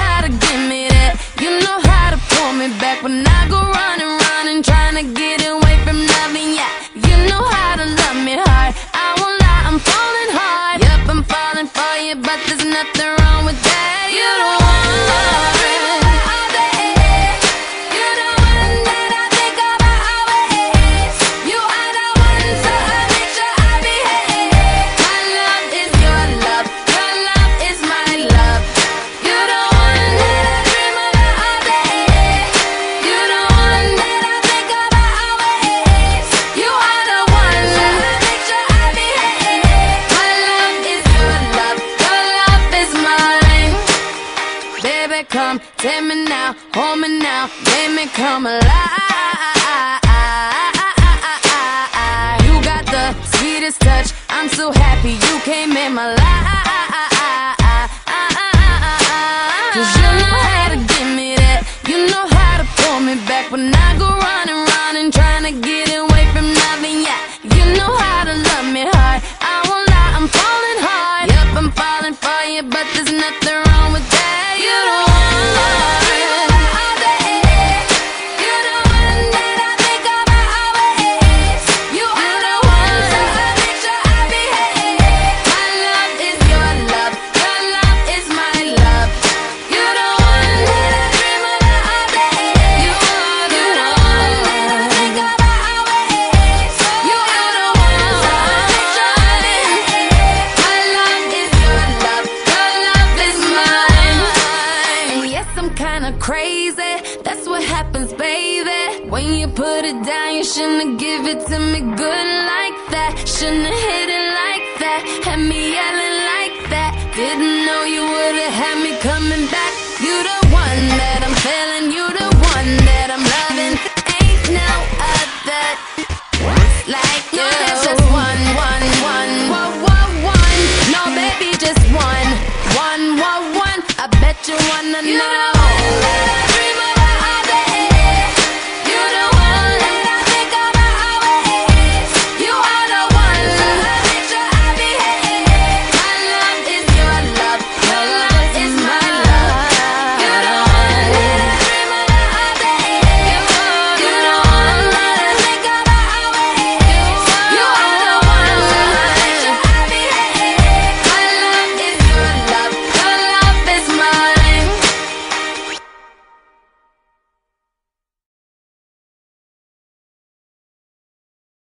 how to give me that. You know how to pull me back when I go running, running, trying to get away from loving. Yeah, you know how to love me hard. I won't lie, I'm falling hard. Yup, I'm falling for you, but there's nothing wrong with that. You don't Baby, come take me now, hold me now, make me come alive. You got the sweetest touch, I'm so happy you came in my life. Cause you know how to give me that, you know how to pull me back when I go running, running, trying to get crazy. That's what happens, baby. When you put it down, you shouldn't give it to me good like that. Shouldn't hit it like